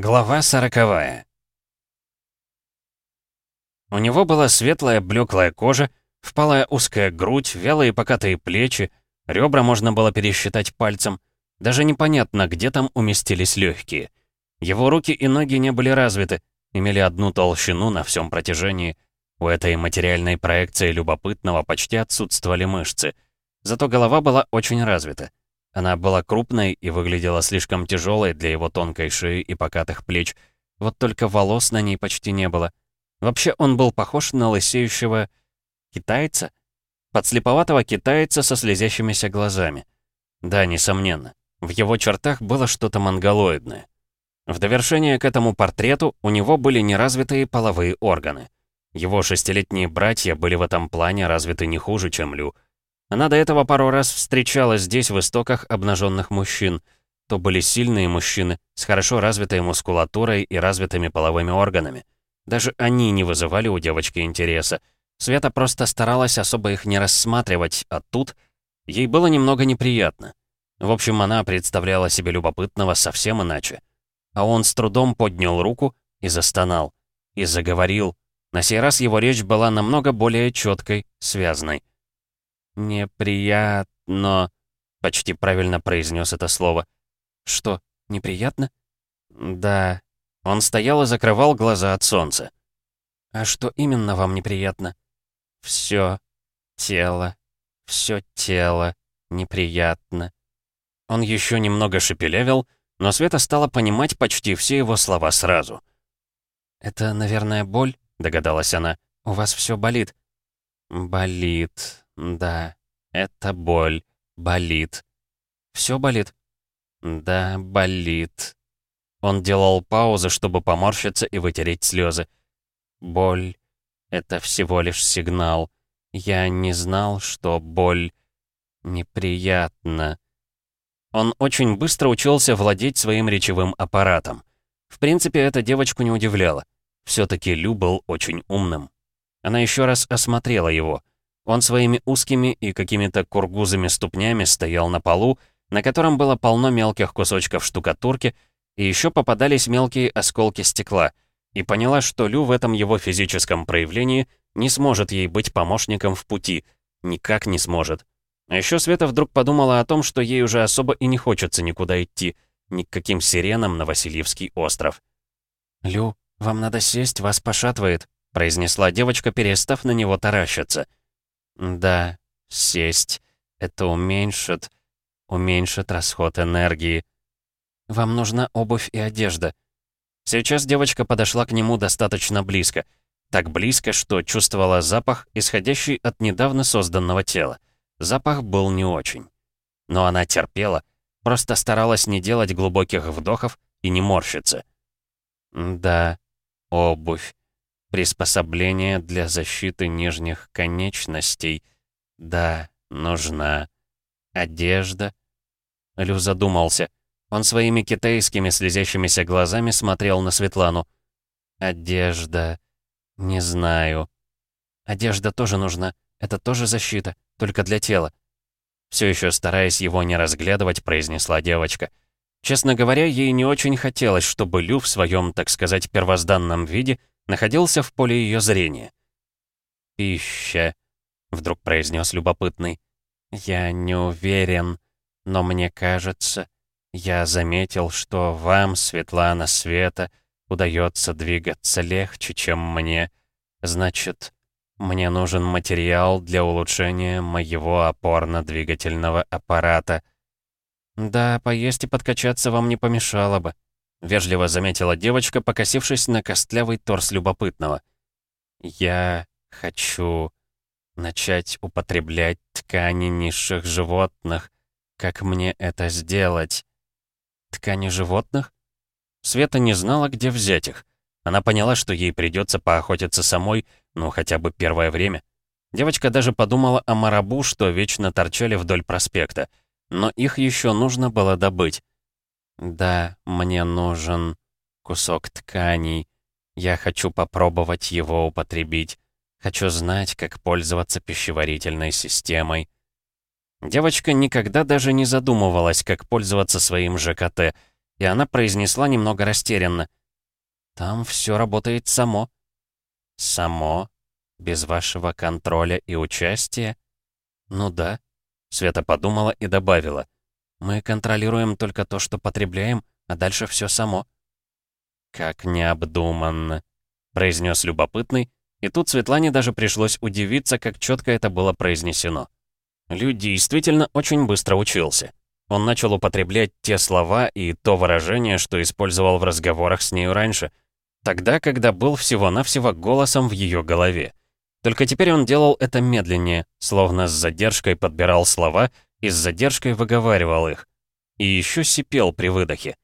Глава сороковая. У него была светлая блеклая кожа, впалая узкая грудь, вялые покатые плечи, ребра можно было пересчитать пальцем. Даже непонятно, где там уместились легкие. Его руки и ноги не были развиты, имели одну толщину на всем протяжении. У этой материальной проекции любопытного почти отсутствовали мышцы. Зато голова была очень развита. Она была крупной и выглядела слишком тяжелой для его тонкой шеи и покатых плеч. Вот только волос на ней почти не было. Вообще он был похож на лысеющего... китайца? Подслеповатого китайца со слезящимися глазами. Да, несомненно. В его чертах было что-то монголоидное. В довершение к этому портрету у него были неразвитые половые органы. Его шестилетние братья были в этом плане развиты не хуже, чем Лю — она до этого пару раз встречалась здесь, в истоках обнаженных мужчин. То были сильные мужчины, с хорошо развитой мускулатурой и развитыми половыми органами. Даже они не вызывали у девочки интереса. Света просто старалась особо их не рассматривать, а тут ей было немного неприятно. В общем, она представляла себе любопытного совсем иначе. А он с трудом поднял руку и застонал. И заговорил. На сей раз его речь была намного более четкой, связной. «Неприятно», — почти правильно произнес это слово. «Что, неприятно?» «Да». Он стоял и закрывал глаза от солнца. «А что именно вам неприятно?» «Всё. Тело. Всё тело. Неприятно». Он еще немного шепелявил, но Света стала понимать почти все его слова сразу. «Это, наверное, боль?» — догадалась она. «У вас всё болит». «Болит. Да, это боль. Болит. Все болит? Да, болит. Он делал паузы, чтобы поморщиться и вытереть слезы. Боль — это всего лишь сигнал. Я не знал, что боль неприятна. Он очень быстро учился владеть своим речевым аппаратом. В принципе, это девочку не удивляло. Все-таки Лю был очень умным. Она еще раз осмотрела его — он своими узкими и какими-то кургузами ступнями стоял на полу, на котором было полно мелких кусочков штукатурки, и еще попадались мелкие осколки стекла, и поняла, что Лю в этом его физическом проявлении не сможет ей быть помощником в пути, никак не сможет. А еще Света вдруг подумала о том, что ей уже особо и не хочется никуда идти, ни к каким сиренам на Васильевский остров. «Лю, вам надо сесть, вас пошатывает», — произнесла девочка, перестав на него таращиться. Да, сесть. Это уменьшит... уменьшит расход энергии. Вам нужна обувь и одежда. Сейчас девочка подошла к нему достаточно близко. Так близко, что чувствовала запах, исходящий от недавно созданного тела. Запах был не очень. Но она терпела, просто старалась не делать глубоких вдохов и не морщиться. Да, обувь. Приспособление для защиты нижних конечностей. Да, нужна. Одежда. Лю задумался. Он своими китайскими слезящимися глазами смотрел на Светлану. Одежда. Не знаю. Одежда тоже нужна. Это тоже защита, только для тела. Все еще стараясь его не разглядывать, произнесла девочка. Честно говоря, ей не очень хотелось, чтобы Лю в своем, так сказать, первозданном виде находился в поле ее зрения. «Пища», — вдруг произнес любопытный. «Я не уверен, но мне кажется, я заметил, что вам, Светлана Света, удается двигаться легче, чем мне. Значит, мне нужен материал для улучшения моего опорно-двигательного аппарата. Да, поесть и подкачаться вам не помешало бы», — вежливо заметила девочка, покосившись на костлявый торс любопытного. «Я хочу начать употреблять ткани низших животных. Как мне это сделать?» «Ткани животных?» Света не знала, где взять их. Она поняла, что ей придется поохотиться самой, ну, хотя бы первое время. Девочка даже подумала о марабу, что вечно торчали вдоль проспекта. Но их еще нужно было добыть. Да, мне нужен кусок тканей. Я хочу попробовать его употребить. Хочу знать, как пользоваться пищеварительной системой. Девочка никогда даже не задумывалась, как пользоваться своим ЖКТ. и она произнесла немного растерянно. «Там все работает само». «Само? Без вашего контроля и участия?» «Ну да», — Света подумала и добавила. «Мы контролируем только то, что потребляем, а дальше все само». «Как необдуманно», — произнес любопытный, и тут Светлане даже пришлось удивиться, как четко это было произнесено. Лю действительно очень быстро учился. Он начал употреблять те слова и то выражение, что использовал в разговорах с нею раньше, тогда, когда был всего-навсего голосом в ее голове. Только теперь он делал это медленнее, словно с задержкой подбирал слова и с задержкой выговаривал их. И еще сипел при выдохе.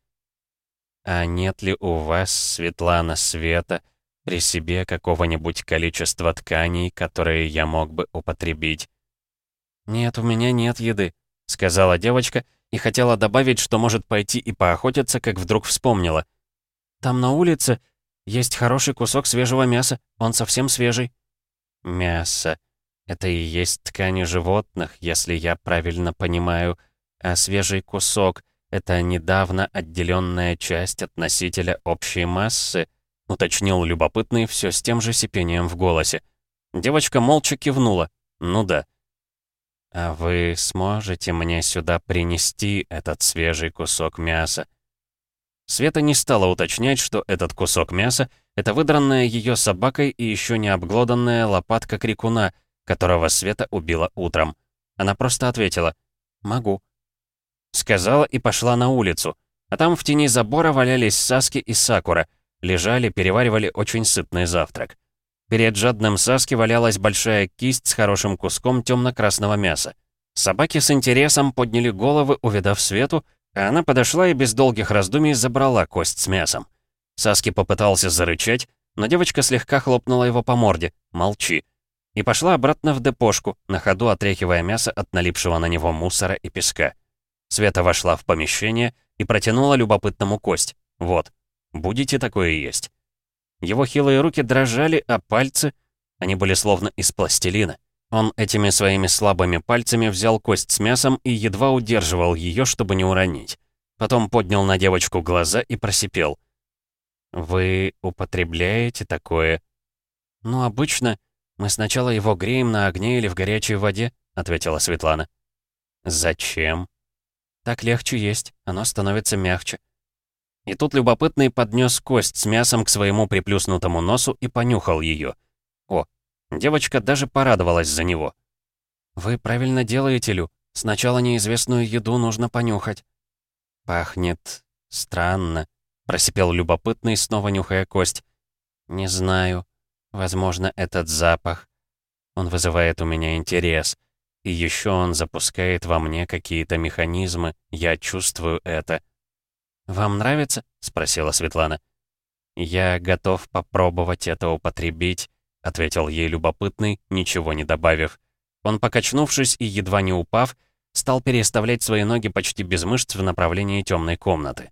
«А нет ли у вас, Светлана Света, при себе какого-нибудь количества тканей, которые я мог бы употребить?» «Нет, у меня нет еды», — сказала девочка и хотела добавить, что может пойти и поохотиться, как вдруг вспомнила. «Там на улице есть хороший кусок свежего мяса, он совсем свежий». «Мясо. Это и есть ткани животных, если я правильно понимаю, а свежий кусок — это недавно отделенная часть от носителя общей массы», — уточнил любопытный все с тем же сипением в голосе. Девочка молча кивнула. «Ну да». «А вы сможете мне сюда принести этот свежий кусок мяса?» Света не стала уточнять, что этот кусок мяса — это выдранная ее собакой и еще не обглоданная лопатка крикуна, которого Света убила утром. Она просто ответила «Могу». Сказала и пошла на улицу, а там в тени забора валялись Саски и Сакура, лежали, переваривали очень сытный завтрак. Перед жадным Саски валялась большая кисть с хорошим куском темно-красного мяса. Собаки с интересом подняли головы, увидав Свету, а она подошла и без долгих раздумий забрала кость с мясом. Саски попытался зарычать, но девочка слегка хлопнула его по морде «Молчи» и пошла обратно в депошку, на ходу отряхивая мясо от налипшего на него мусора и песка. Света вошла в помещение и протянула любопытному кость. «Вот, будете такое есть». Его хилые руки дрожали, а пальцы... Они были словно из пластилина. Он этими своими слабыми пальцами взял кость с мясом и едва удерживал ее, чтобы не уронить. Потом поднял на девочку глаза и просипел. «Вы употребляете такое?» «Ну, обычно мы сначала его греем на огне или в горячей воде», — ответила Светлана. «Зачем?» «Так легче есть, оно становится мягче». И тут любопытный поднес кость с мясом к своему приплюснутому носу и понюхал ее. О, девочка даже порадовалась за него. «Вы правильно делаете, Лю. Сначала неизвестную еду нужно понюхать». «Пахнет странно», — просипел любопытный, снова нюхая кость. «Не знаю. Возможно, этот запах. Он вызывает у меня интерес. И еще он запускает во мне какие-то механизмы. Я чувствую это». «Вам нравится?» — спросила Светлана. «Я готов попробовать это употребить», — ответил ей любопытный, ничего не добавив. Он, покачнувшись и едва не упав, стал переставлять свои ноги почти без мышц в направлении темной комнаты.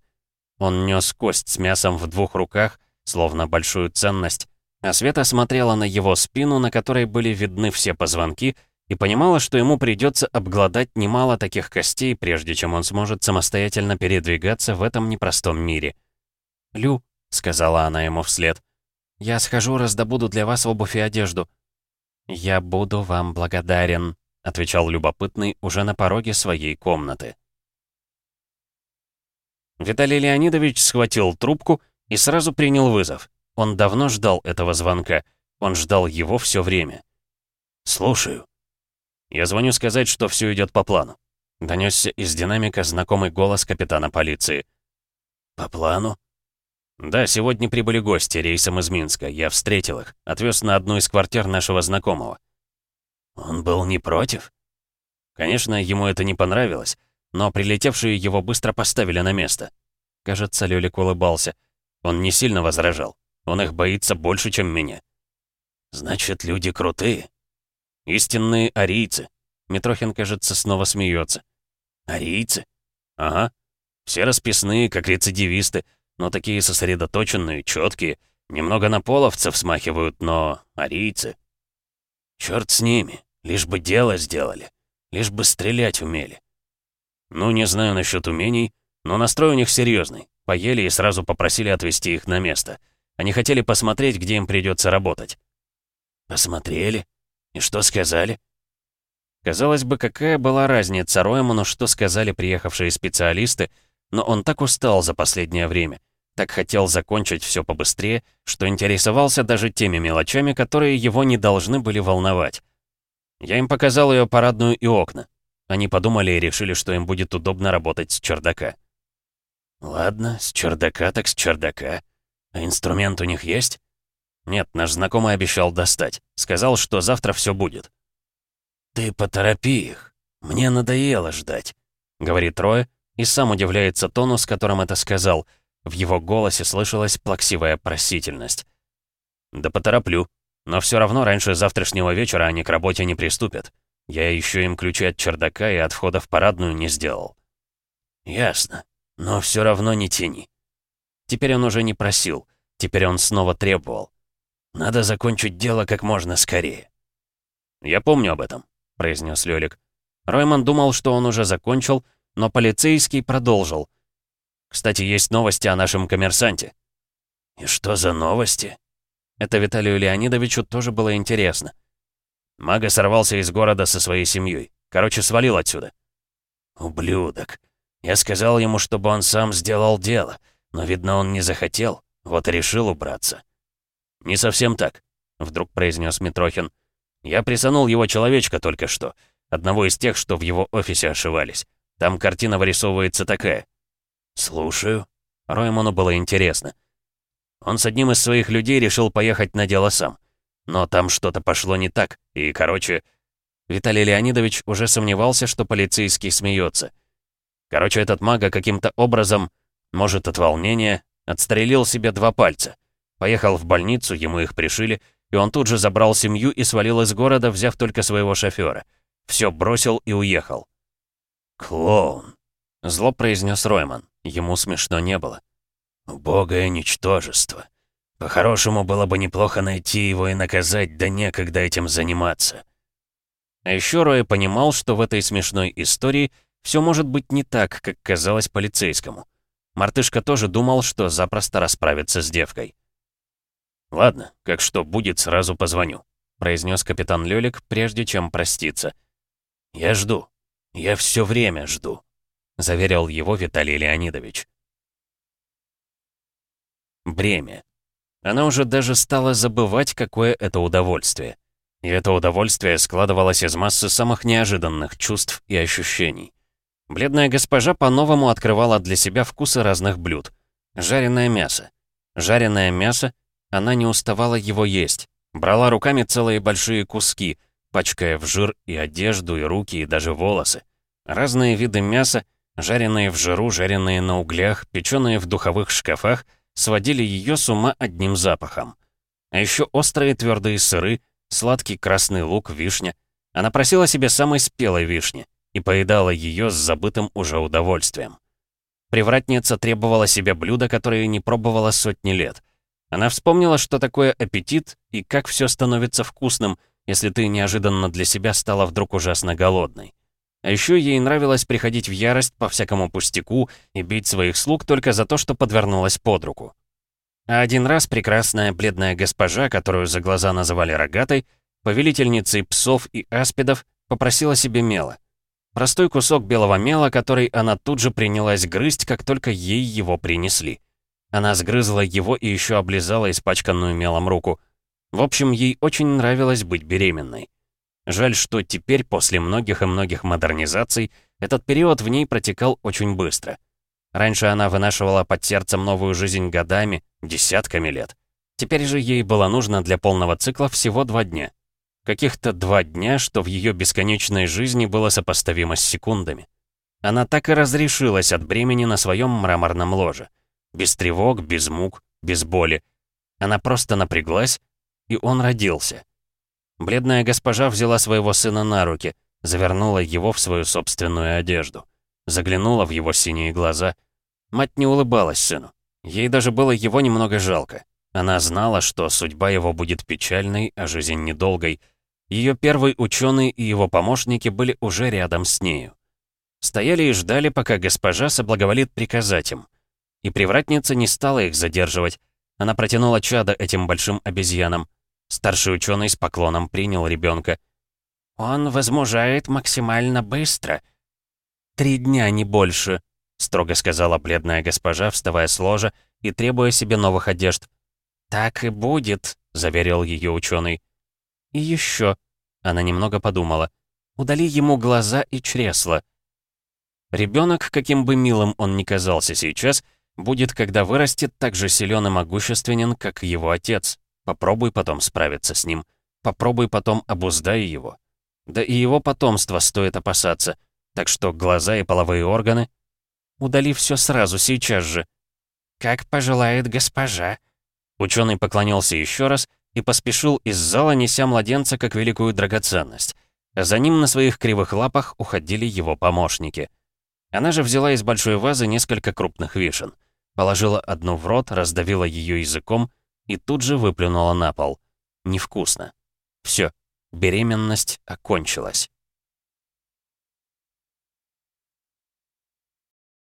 Он нес кость с мясом в двух руках, словно большую ценность, а Света смотрела на его спину, на которой были видны все позвонки, и понимала, что ему придется обглодать немало таких костей, прежде чем он сможет самостоятельно передвигаться в этом непростом мире. «Лю», — сказала она ему вслед, — «я схожу, раздобуду для вас обувь и одежду». «Я буду вам благодарен», — отвечал любопытный уже на пороге своей комнаты. Виталий Леонидович схватил трубку и сразу принял вызов. Он давно ждал этого звонка. Он ждал его все время. «Слушаю», «Я звоню сказать, что все идет по плану». Донесся из динамика знакомый голос капитана полиции. «По плану?» «Да, сегодня прибыли гости рейсом из Минска. Я встретил их. Отвез на одну из квартир нашего знакомого». «Он был не против?» Конечно, ему это не понравилось, но прилетевшие его быстро поставили на место. Кажется, Лёлик улыбался. Он не сильно возражал. Он их боится больше, чем меня. «Значит, люди крутые?» Истинные арийцы. Митрохин, кажется, снова смеется. Арийцы? Ага. Все расписные, как рецидивисты, но такие сосредоточенные, четкие. Немного на половцев смахивают, но арийцы. Черт с ними, лишь бы дело сделали, лишь бы стрелять умели. Ну, не знаю насчет умений, но настрой у них серьезный. Поели и сразу попросили отвезти их на место. Они хотели посмотреть, где им придется работать. «Посмотрели? И что сказали?» Казалось бы, какая была разница Ройману, что сказали приехавшие специалисты, но он так устал за последнее время, так хотел закончить все побыстрее, что интересовался даже теми мелочами, которые его не должны были волновать. Я им показал ее парадную и окна. Они подумали и решили, что им будет удобно работать с чердака. «Ладно, с чердака так с чердака. А инструмент у них есть?» «Нет, наш знакомый обещал достать. Сказал, что завтра все будет». «Ты поторопи их. Мне надоело ждать», — говорит Рой, и сам удивляется тону, с которым это сказал. В его голосе слышалась плаксивая просительность. «Да потороплю. Но все равно раньше завтрашнего вечера они к работе не приступят. Я еще им ключи от чердака и от входа в парадную не сделал». «Ясно. Но все равно не тяни». Теперь он уже не просил. Теперь он снова требовал. «Надо закончить дело как можно скорее». «Я помню об этом», — произнес Лёлик. Ройман думал, что он уже закончил, но полицейский продолжил. «Кстати, есть новости о нашем коммерсанте». «И что за новости?» Это Виталию Леонидовичу тоже было интересно. Мага сорвался из города со своей семьей. Короче, свалил отсюда. «Ублюдок. Я сказал ему, чтобы он сам сделал дело, но, видно, он не захотел, вот решил убраться». «Не совсем так», — вдруг произнес Митрохин. «Я присанул его человечка только что, одного из тех, что в его офисе ошивались. Там картина вырисовывается такая». «Слушаю». Роймону было интересно. Он с одним из своих людей решил поехать на дело сам. Но там что-то пошло не так, и, короче... Виталий Леонидович уже сомневался, что полицейский смеется. Короче, этот мага каким-то образом, может, от волнения, отстрелил себе два пальца. Поехал в больницу, ему их пришили, и он тут же забрал семью и свалил из города, взяв только своего шофера. Все бросил и уехал. «Клоун», — зло произнес Ройман. Ему смешно не было. «Убогое ничтожество. По-хорошему было бы неплохо найти его и наказать, да некогда этим заниматься». А еще Рой понимал, что в этой смешной истории все может быть не так, как казалось полицейскому. Мартышка тоже думал, что запросто расправится с девкой. «Ладно, как что будет, сразу позвоню», — произнес капитан Лёлик, прежде чем проститься. «Я жду. Я все время жду», — заверил его Виталий Леонидович. Бремя. Она уже даже стала забывать, какое это удовольствие. И это удовольствие складывалось из массы самых неожиданных чувств и ощущений. Бледная госпожа по-новому открывала для себя вкусы разных блюд. Жареное мясо. Жареное мясо, она не уставала его есть. Брала руками целые большие куски, пачкая в жир и одежду, и руки, и даже волосы. Разные виды мяса, жареные в жиру, жареные на углях, печеные в духовых шкафах — сводили ее с ума одним запахом. А еще острые твердые сыры, сладкий красный лук, вишня. Она просила себе самой спелой вишни и поедала ее с забытым уже удовольствием. Привратница требовала себе блюда, которые не пробовала сотни лет. Она вспомнила, что такое аппетит и как все становится вкусным, если ты неожиданно для себя стала вдруг ужасно голодной. А еще ей нравилось приходить в ярость по всякому пустяку и бить своих слуг только за то, что подвернулась под руку. А один раз прекрасная бледная госпожа, которую за глаза называли рогатой, повелительницей псов и аспидов, попросила себе мела. Простой кусок белого мела, который она тут же принялась грызть, как только ей его принесли. Она сгрызла его и еще облизала испачканную мелом руку. В общем, ей очень нравилось быть беременной. Жаль, что теперь, после многих и многих модернизаций, этот период в ней протекал очень быстро. Раньше она вынашивала под сердцем новую жизнь годами, десятками лет. Теперь же ей было нужно для полного цикла всего два дня. Каких-то два дня, что в ее бесконечной жизни было сопоставимо с секундами. Она так и разрешилась от бремени на своем мраморном ложе. Без тревог, без мук, без боли. Она просто напряглась, и он родился. Бледная госпожа взяла своего сына на руки, завернула его в свою собственную одежду. Заглянула в его синие глаза. Мать не улыбалась сыну. Ей даже было его немного жалко. Она знала, что судьба его будет печальной, а жизнь недолгой. Ее первый ученый и его помощники были уже рядом с нею. Стояли и ждали, пока госпожа соблаговолит приказать им. И привратница не стала их задерживать. Она протянула чадо этим большим обезьянам. Старший ученый с поклоном принял ребенка. «Он возмужает максимально быстро». «Три дня, не больше», — строго сказала бледная госпожа, вставая с ложа и требуя себе новых одежд. «Так и будет», — заверил ее ученый. «И еще», — она немного подумала, — «удали ему глаза и чресла». Ребенок, каким бы милым он ни казался сейчас, будет, когда вырастет, так же силен и могущественен, как его отец. Попробуй потом справиться с ним. Попробуй потом обуздай его. Да и его потомство стоит опасаться. Так что глаза и половые органы... Удали все сразу, сейчас же. «Как пожелает госпожа». Ученый поклонился еще раз и поспешил из зала, неся младенца как великую драгоценность. За ним на своих кривых лапах уходили его помощники. Она же взяла из большой вазы несколько крупных вишен. Положила одну в рот, раздавила ее языком и тут же выплюнула на пол. Невкусно. Все, беременность окончилась.